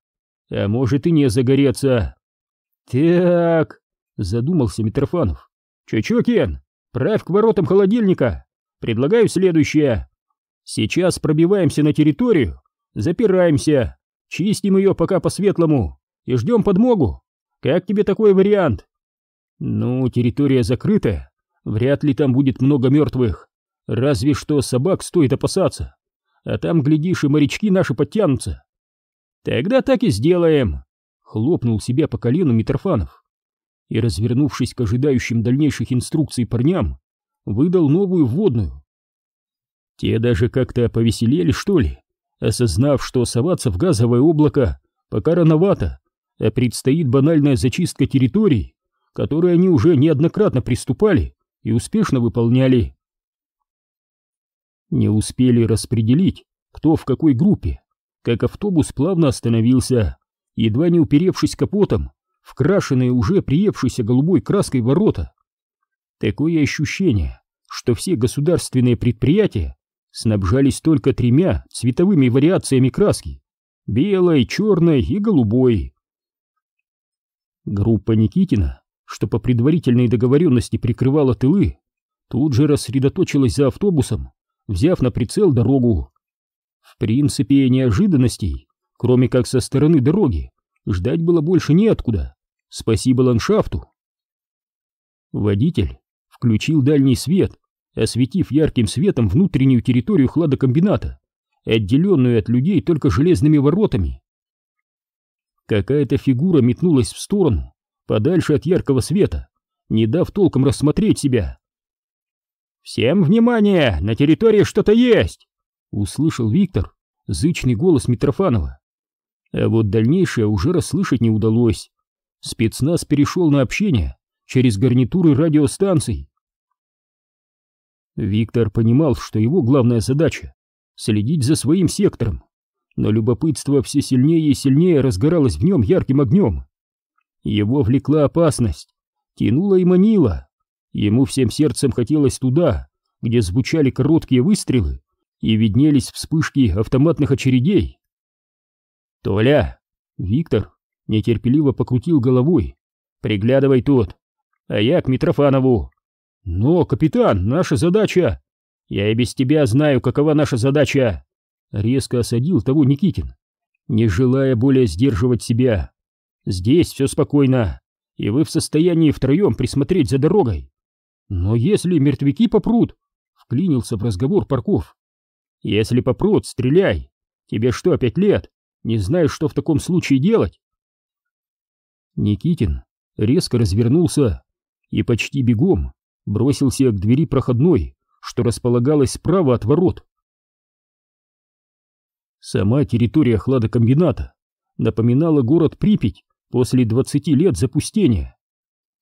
А может и не загореться. Так, задумался Митрофанов. Чучукин, правь к воротам холодильника. Предлагаю следующее. Сейчас пробиваемся на территорию, запираемся, чистим ее пока по-светлому и ждем подмогу. Как тебе такой вариант? Ну, территория закрытая, вряд ли там будет много мертвых. Разве что собак стоит опасаться. А там, глядишь, и морячки наши подтянутся. Тогда так и сделаем. Хлопнул себя по колену Митрофанов. И, развернувшись к ожидающим дальнейших инструкций парням, выдал новую вводную. Те даже как-то повеселели, что ли, осознав, что соваться в газовое облако пока рановато, а предстоит банальная зачистка территорий, которые они уже неоднократно приступали и успешно выполняли. Не успели распределить, кто в какой группе, как автобус плавно остановился, едва не уперевшись капотом в крашеные уже приевшейся голубой краской ворота. Такое ощущение, что все государственные предприятия снабжались только тремя цветовыми вариациями краски — белой, черной и голубой. Группа Никитина, что по предварительной договоренности прикрывала тылы, тут же рассредоточилась за автобусом, взяв на прицел дорогу. В принципе, неожиданностей, кроме как со стороны дороги, ждать было больше неоткуда. Спасибо ландшафту. Водитель включил дальний свет осветив ярким светом внутреннюю территорию хладокомбината, отделенную от людей только железными воротами. Какая-то фигура метнулась в сторону, подальше от яркого света, не дав толком рассмотреть себя. «Всем внимание! На территории что-то есть!» — услышал Виктор, зычный голос Митрофанова. А вот дальнейшее уже расслышать не удалось. Спецназ перешел на общение через гарнитуры радиостанций, Виктор понимал, что его главная задача — следить за своим сектором, но любопытство все сильнее и сильнее разгоралось в нем ярким огнем. Его влекла опасность, тянула и манила. Ему всем сердцем хотелось туда, где звучали короткие выстрелы и виднелись вспышки автоматных очередей. «Толя!» — Виктор нетерпеливо покрутил головой. «Приглядывай тут, а я к Митрофанову!» «Но, капитан, наша задача...» «Я и без тебя знаю, какова наша задача!» Резко осадил того Никитин, не желая более сдерживать себя. «Здесь все спокойно, и вы в состоянии втроем присмотреть за дорогой. Но если мертвяки попрут...» — вклинился в разговор Парков. «Если попрут, стреляй! Тебе что, пять лет? Не знаешь, что в таком случае делать?» Никитин резко развернулся и почти бегом бросился к двери проходной, что располагалась справа от ворот. Сама территория хладокомбината напоминала город Припять после 20 лет запустения.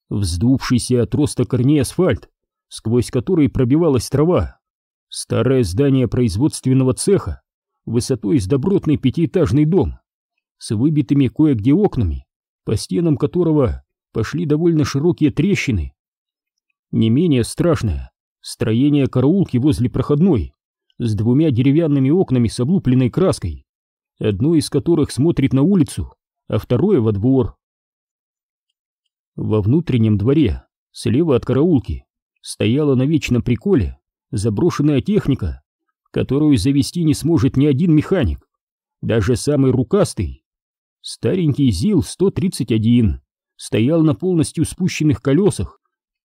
Вздувшийся от роста корней асфальт, сквозь который пробивалась трава, старое здание производственного цеха, высотой с добротный пятиэтажный дом, с выбитыми кое-где окнами, по стенам которого пошли довольно широкие трещины, не менее страшное строение караулки возле проходной с двумя деревянными окнами с облупленной краской, одно из которых смотрит на улицу, а второе во двор. Во внутреннем дворе, слева от караулки, стояла на вечном приколе заброшенная техника, которую завести не сможет ни один механик, даже самый рукастый. Старенький ЗИЛ-131 стоял на полностью спущенных колесах,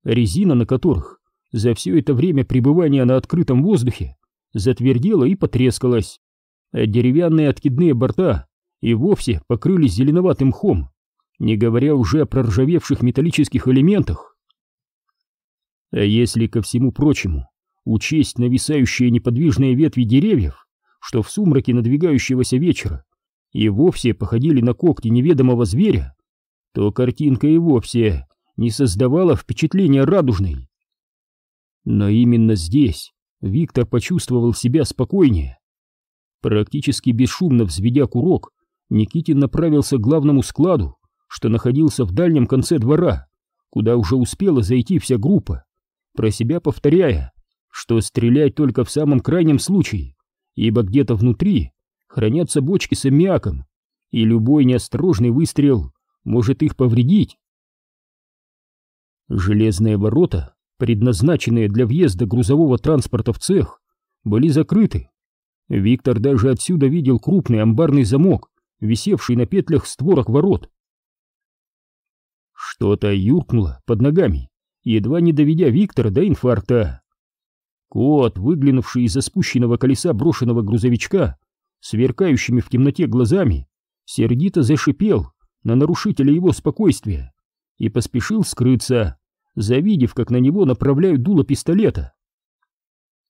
резина на которых за все это время пребывания на открытом воздухе затвердела и потрескалась, а деревянные откидные борта и вовсе покрылись зеленоватым мхом, не говоря уже о проржавевших металлических элементах. А если ко всему прочему учесть нависающие неподвижные ветви деревьев, что в сумраке надвигающегося вечера и вовсе походили на когти неведомого зверя, то картинка и вовсе не создавала впечатления радужной. Но именно здесь Виктор почувствовал себя спокойнее. Практически бесшумно взведя курок, Никитин направился к главному складу, что находился в дальнем конце двора, куда уже успела зайти вся группа, про себя повторяя, что стрелять только в самом крайнем случае, ибо где-то внутри хранятся бочки с аммиаком, и любой неосторожный выстрел может их повредить. Железные ворота, предназначенные для въезда грузового транспорта в цех, были закрыты. Виктор даже отсюда видел крупный амбарный замок, висевший на петлях створок ворот. Что-то юркнуло под ногами, едва не доведя Виктора до инфаркта. Кот, выглянувший из-за спущенного колеса брошенного грузовичка, сверкающими в темноте глазами, сердито зашипел на нарушителя его спокойствия и поспешил скрыться, завидев, как на него направляют дуло пистолета.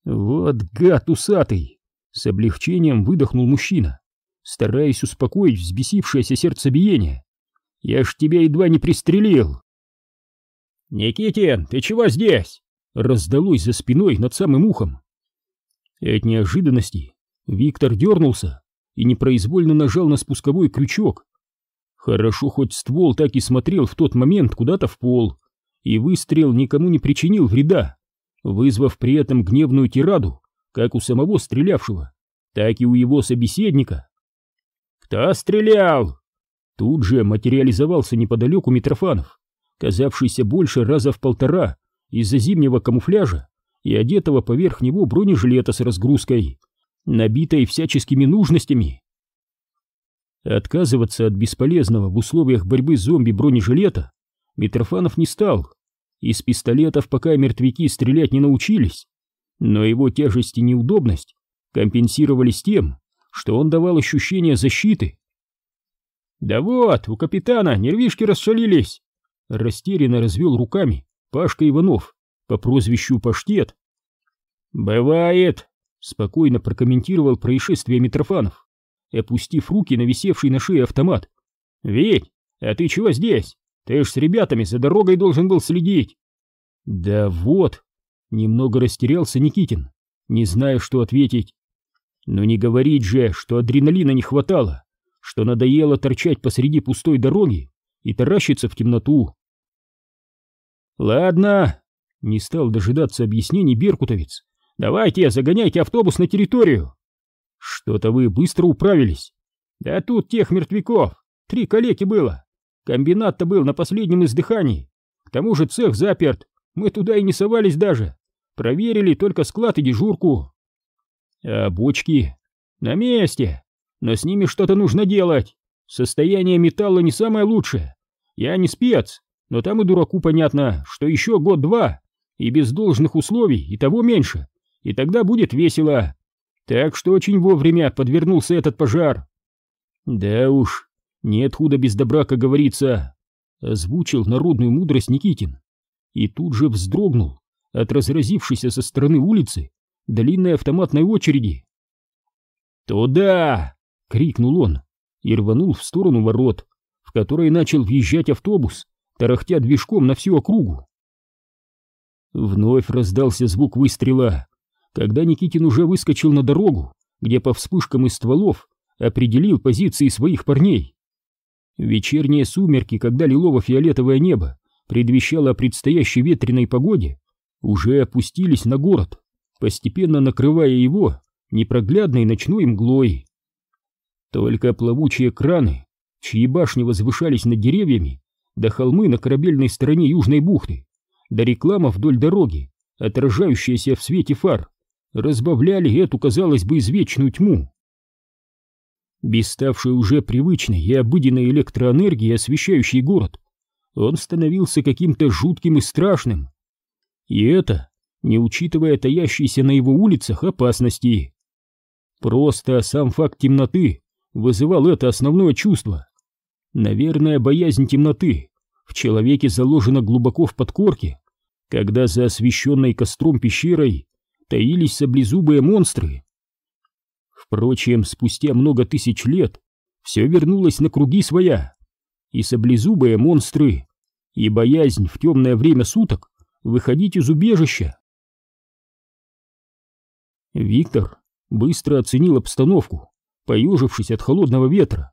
«Вот гад усатый!» — с облегчением выдохнул мужчина, стараясь успокоить взбесившееся сердцебиение. «Я ж тебя едва не пристрелил!» «Никитин, ты чего здесь?» — раздалось за спиной над самым ухом. От неожиданности Виктор дернулся и непроизвольно нажал на спусковой крючок. Хорошо, хоть ствол так и смотрел в тот момент куда-то в пол, и выстрел никому не причинил вреда, вызвав при этом гневную тираду, как у самого стрелявшего, так и у его собеседника. «Кто стрелял?» Тут же материализовался неподалеку Митрофанов, казавшийся больше раза в полтора из-за зимнего камуфляжа и одетого поверх него бронежилета с разгрузкой, набитой всяческими нужностями. Отказываться от бесполезного в условиях борьбы с зомби бронежилета Митрофанов не стал. Из пистолетов пока мертвяки стрелять не научились, но его тяжесть и неудобность компенсировались тем, что он давал ощущение защиты. «Да вот, у капитана нервишки расшалились!» Растерянно развел руками Пашка Иванов по прозвищу Паштет. «Бывает!» — спокойно прокомментировал происшествие Митрофанов, опустив руки на висевший на шее автомат. «Ведь, а ты чего здесь? Ты ж с ребятами за дорогой должен был следить!» «Да вот!» — немного растерялся Никитин, не зная, что ответить. «Но не говорить же, что адреналина не хватало, что надоело торчать посреди пустой дороги и таращиться в темноту!» «Ладно!» — не стал дожидаться объяснений беркутовец. Давайте, загоняйте автобус на территорию. Что-то вы быстро управились. Да тут тех мертвяков. Три калеки было. Комбинат-то был на последнем издыхании. К тому же цех заперт. Мы туда и не совались даже. Проверили только склад и дежурку. А бочки? На месте. Но с ними что-то нужно делать. Состояние металла не самое лучшее. Я не спец, но там и дураку понятно, что еще год-два, и без должных условий и того меньше и тогда будет весело. Так что очень вовремя подвернулся этот пожар. Да уж, нет худа без добра, как говорится, озвучил народную мудрость Никитин. И тут же вздрогнул от разразившейся со стороны улицы длинной автоматной очереди. «Туда!» — крикнул он и рванул в сторону ворот, в которые начал въезжать автобус, тарахтя движком на всю округу. Вновь раздался звук выстрела, когда Никитин уже выскочил на дорогу, где по вспышкам из стволов определил позиции своих парней. Вечерние сумерки, когда лилово-фиолетовое небо предвещало о предстоящей ветреной погоде, уже опустились на город, постепенно накрывая его непроглядной ночной мглой. Только плавучие краны, чьи башни возвышались над деревьями, до холмы на корабельной стороне Южной бухты, до реклама вдоль дороги, отражающаяся в свете фар, разбавляли эту, казалось бы, извечную тьму. Без уже привычной и обыденной электроэнергии, освещающей город, он становился каким-то жутким и страшным. И это, не учитывая таящиеся на его улицах опасности. Просто сам факт темноты вызывал это основное чувство. Наверное, боязнь темноты в человеке заложена глубоко в подкорке, когда за освещенной костром пещерой таились саблезубые монстры. Впрочем, спустя много тысяч лет все вернулось на круги своя, и саблезубые монстры, и боязнь в темное время суток выходить из убежища. Виктор быстро оценил обстановку, поежившись от холодного ветра.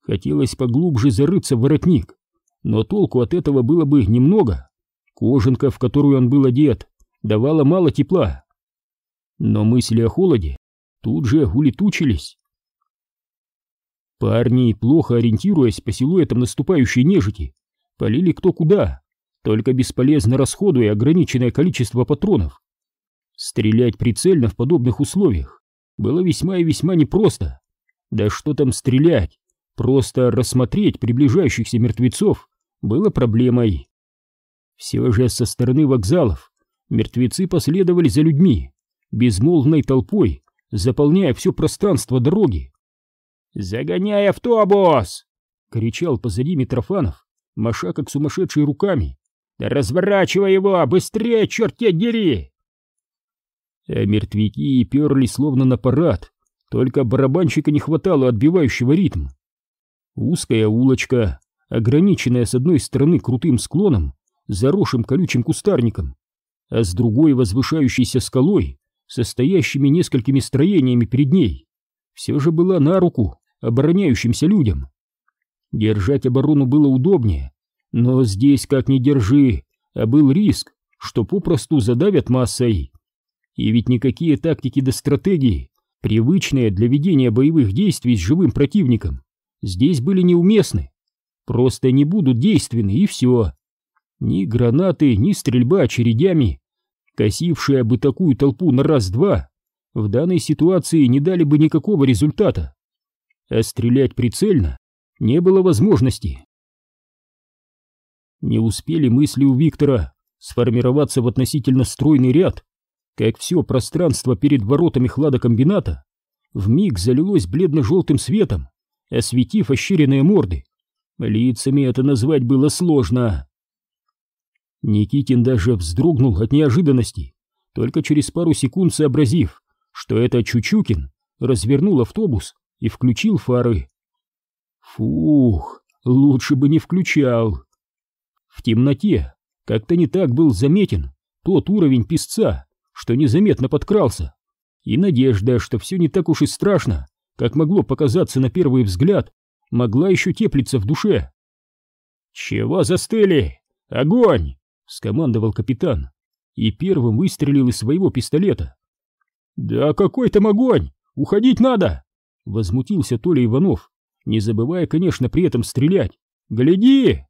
Хотелось поглубже зарыться в воротник, но толку от этого было бы немного. Кожанка, в которую он был одет, давала мало тепла. Но мысли о холоде тут же улетучились. Парни, плохо ориентируясь по силуэтам наступающей нежити, полили кто куда, только бесполезно расходуя ограниченное количество патронов. Стрелять прицельно в подобных условиях было весьма и весьма непросто. Да что там стрелять, просто рассмотреть приближающихся мертвецов было проблемой. Все же со стороны вокзалов мертвецы последовали за людьми, безмолвной толпой, заполняя все пространство дороги. «Загоняй автобус!» — кричал позади Митрофанов, маша как сумасшедший руками. «Да разворачивай его! Быстрее, черт тебя дери!» А мертвяки перли словно на парад, только барабанщика не хватало отбивающего ритм. Узкая улочка, ограниченная с одной стороны крутым склоном, заросшим колючим кустарником, а с другой возвышающейся скалой, состоящими несколькими строениями перед ней, все же была на руку обороняющимся людям. Держать оборону было удобнее, но здесь как ни держи, а был риск, что попросту задавят массой. И ведь никакие тактики до стратегии, привычные для ведения боевых действий с живым противником, здесь были неуместны. Просто не будут действенны и все. Ни гранаты, ни стрельба очередями, косившая бы такую толпу на раз-два, в данной ситуации не дали бы никакого результата. А стрелять прицельно не было возможности. Не успели мысли у Виктора сформироваться в относительно стройный ряд, как все пространство перед воротами хладокомбината вмиг залилось бледно-желтым светом, осветив ощеренные морды. Лицами это назвать было сложно. Никитин даже вздрогнул от неожиданности, только через пару секунд сообразив, что это Чучукин развернул автобус и включил фары. Фух, лучше бы не включал. В темноте как-то не так был заметен тот уровень песца, что незаметно подкрался, и надежда, что все не так уж и страшно, как могло показаться на первый взгляд, могла еще теплиться в душе. «Чего застыли? Огонь!» — скомандовал капитан и первым выстрелил из своего пистолета. «Да какой там огонь! Уходить надо!» — возмутился Толя Иванов, не забывая, конечно, при этом стрелять. «Гляди!»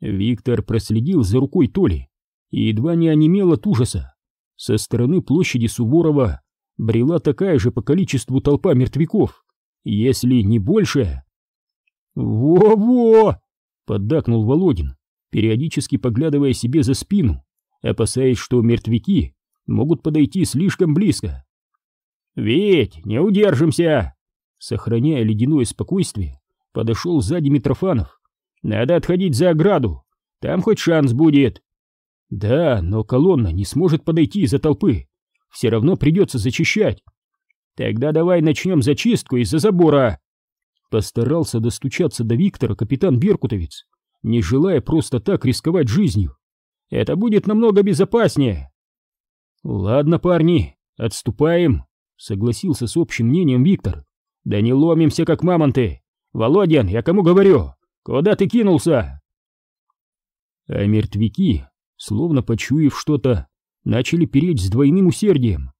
Виктор проследил за рукой Толи и едва не онемел от ужаса. Со стороны площади Суворова брела такая же по количеству толпа мертвяков, если не больше. «Во-во!» — поддакнул Володин, периодически поглядывая себе за спину, опасаясь, что мертвяки могут подойти слишком близко. «Ведь не удержимся!» Сохраняя ледяное спокойствие, подошел сзади Митрофанов. «Надо отходить за ограду, там хоть шанс будет!» «Да, но колонна не сможет подойти из-за толпы, все равно придется зачищать!» «Тогда давай начнем зачистку из-за забора!» Постарался достучаться до Виктора капитан Беркутовец, не желая просто так рисковать жизнью. «Это будет намного безопаснее!» «Ладно, парни, отступаем», — согласился с общим мнением Виктор. «Да не ломимся, как мамонты! Володин, я кому говорю? Куда ты кинулся?» А мертвяки, словно почуяв что-то, начали переть с двойным усердием.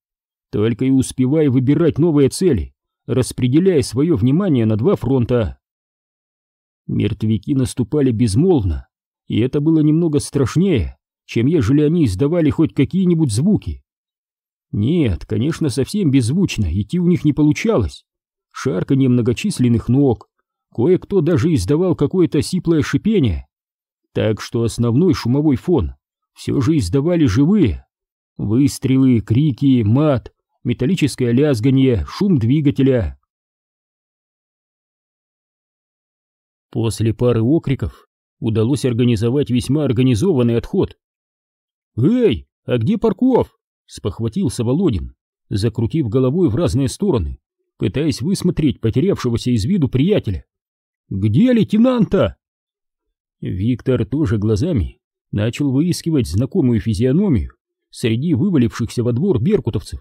Только и успевая выбирать новые цели, распределяя свое внимание на два фронта. Мертвяки наступали безмолвно, и это было немного страшнее, чем ежели они издавали хоть какие-нибудь звуки. Нет, конечно, совсем беззвучно идти у них не получалось. Шарканье многочисленных ног, кое-кто даже издавал какое-то сиплое шипение. Так что основной шумовой фон все же издавали живые. Выстрелы, крики, мат, металлическое лязганье, шум двигателя. После пары окриков удалось организовать весьма организованный отход. «Эй, а где Парков?» — спохватился Володин, закрутив головой в разные стороны, пытаясь высмотреть потерявшегося из виду приятеля. «Где лейтенанта?» Виктор тоже глазами начал выискивать знакомую физиономию среди вывалившихся во двор беркутовцев.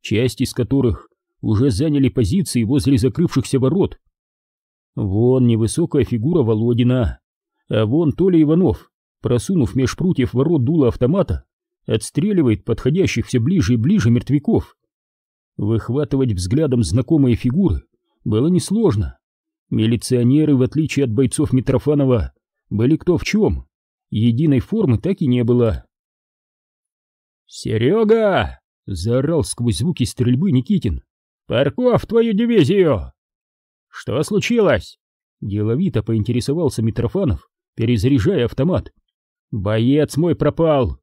часть из которых уже заняли позиции возле закрывшихся ворот. Вон невысокая фигура Володина, а вон Толя Иванов, просунув меж прутьев ворот дула автомата, отстреливает подходящих все ближе и ближе мертвяков. Выхватывать взглядом знакомые фигуры было несложно. Милиционеры, в отличие от бойцов Митрофанова, были кто в чем. Единой формы так и не было. «Серега!» — заорал сквозь звуки стрельбы Никитин. «Парков, твою дивизию!» «Что случилось?» — деловито поинтересовался Митрофанов, перезаряжая автомат. «Боец мой пропал!»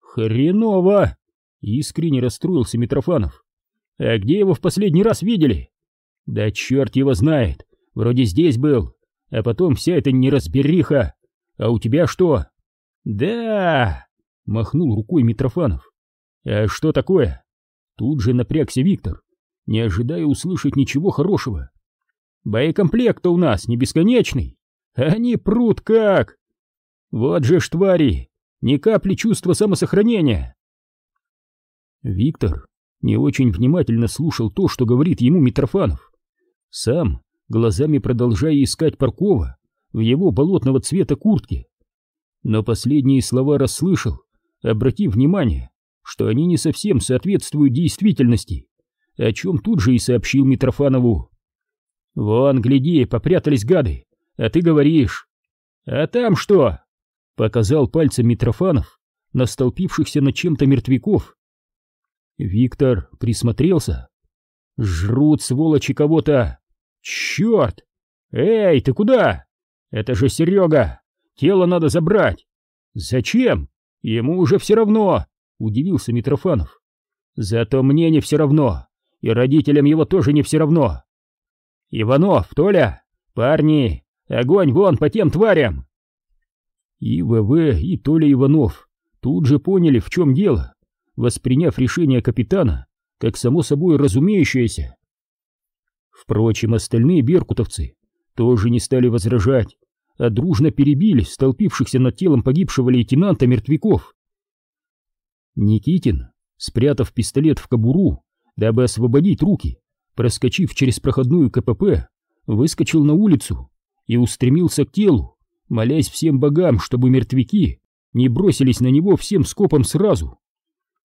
«Хреново!» — искренне расстроился Митрофанов. «А где его в последний раз видели?» «Да черт его знает! Вроде здесь был, а потом вся эта неразбериха! А у тебя что?» «Да!» — махнул рукой Митрофанов. «А что такое?» Тут же напрягся Виктор, не ожидая услышать ничего хорошего. «Боекомплект-то у нас не бесконечный. Они прут как! Вот же ж твари! Ни капли чувства самосохранения!» Виктор не очень внимательно слушал то, что говорит ему Митрофанов. Сам, глазами продолжая искать Паркова в его болотного цвета куртке. Но последние слова расслышал, обратив внимание, что они не совсем соответствуют действительности, о чем тут же и сообщил Митрофанову. «Вон, гляди, попрятались гады, а ты говоришь». «А там что?» — показал пальцем Митрофанов на столпившихся над чем-то мертвяков. Виктор присмотрелся. «Жрут, сволочи, кого-то! Черт! Эй, ты куда? Это же Серега! Тело надо забрать!» «Зачем? Ему уже все равно!» — удивился Митрофанов. «Зато мне не все равно, и родителям его тоже не все равно!» «Иванов, Толя! Парни! Огонь вон по тем тварям!» И ВВ, и Толя Иванов тут же поняли, в чем дело, восприняв решение капитана как само собой разумеющееся. Впрочем, остальные беркутовцы тоже не стали возражать, а дружно перебили столпившихся над телом погибшего лейтенанта мертвяков. Никитин, спрятав пистолет в кобуру, дабы освободить руки, проскочив через проходную КПП, выскочил на улицу и устремился к телу, молясь всем богам, чтобы мертвяки не бросились на него всем скопом сразу.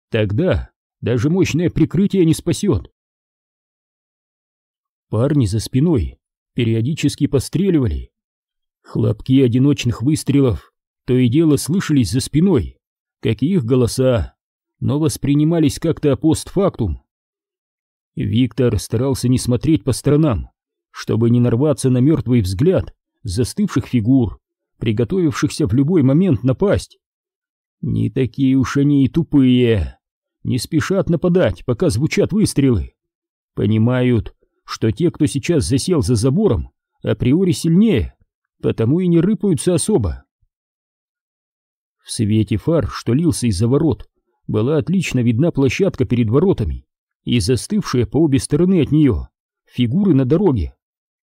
Тогда даже мощное прикрытие не спасет. Парни за спиной периодически постреливали. Хлопки одиночных выстрелов то и дело слышались за спиной, как и их голоса, но воспринимались как-то постфактум. Виктор старался не смотреть по сторонам, чтобы не нарваться на мертвый взгляд застывших фигур, приготовившихся в любой момент напасть. Не такие уж они и тупые, не спешат нападать, пока звучат выстрелы. Понимают, что те, кто сейчас засел за забором, априори сильнее, потому и не рыпаются особо. В свете фар, что лился из-за ворот, была отлично видна площадка перед воротами и застывшие по обе стороны от нее фигуры на дороге,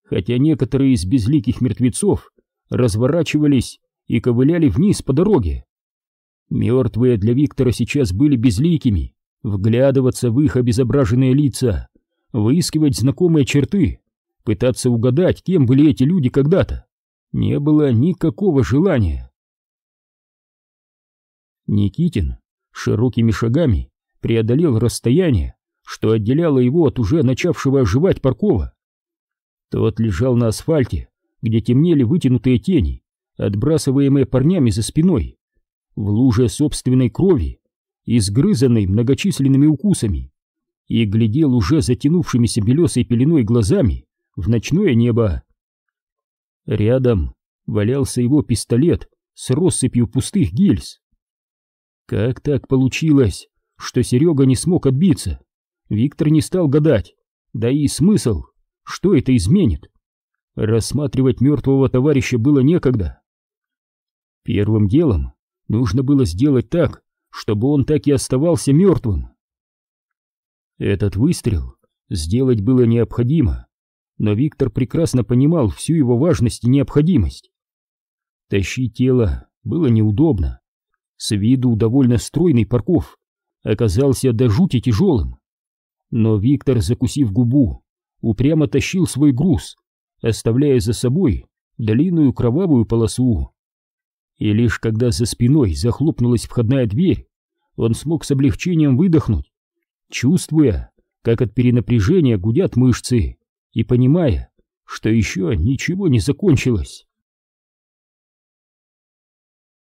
хотя некоторые из безликих мертвецов разворачивались и ковыляли вниз по дороге. Мертвые для Виктора сейчас были безликими, вглядываться в их обезображенные лица, выискивать знакомые черты, пытаться угадать, кем были эти люди когда-то, не было никакого желания. Никитин широкими шагами преодолел расстояние, что отделяло его от уже начавшего оживать Паркова. Тот лежал на асфальте, где темнели вытянутые тени, отбрасываемые парнями за спиной, в луже собственной крови, изгрызанной многочисленными укусами, и глядел уже затянувшимися белесой пеленой глазами в ночное небо. Рядом валялся его пистолет с россыпью пустых гильз. Как так получилось, что Серега не смог отбиться? Виктор не стал гадать, да и смысл, что это изменит. Рассматривать мертвого товарища было некогда. Первым делом нужно было сделать так, чтобы он так и оставался мертвым. Этот выстрел сделать было необходимо, но Виктор прекрасно понимал всю его важность и необходимость. Тащить тело было неудобно. С виду довольно стройный Парков оказался до жути тяжелым. Но Виктор, закусив губу, упрямо тащил свой груз, оставляя за собой длинную кровавую полосу. И лишь когда за спиной захлопнулась входная дверь, он смог с облегчением выдохнуть, чувствуя, как от перенапряжения гудят мышцы, и понимая, что еще ничего не закончилось.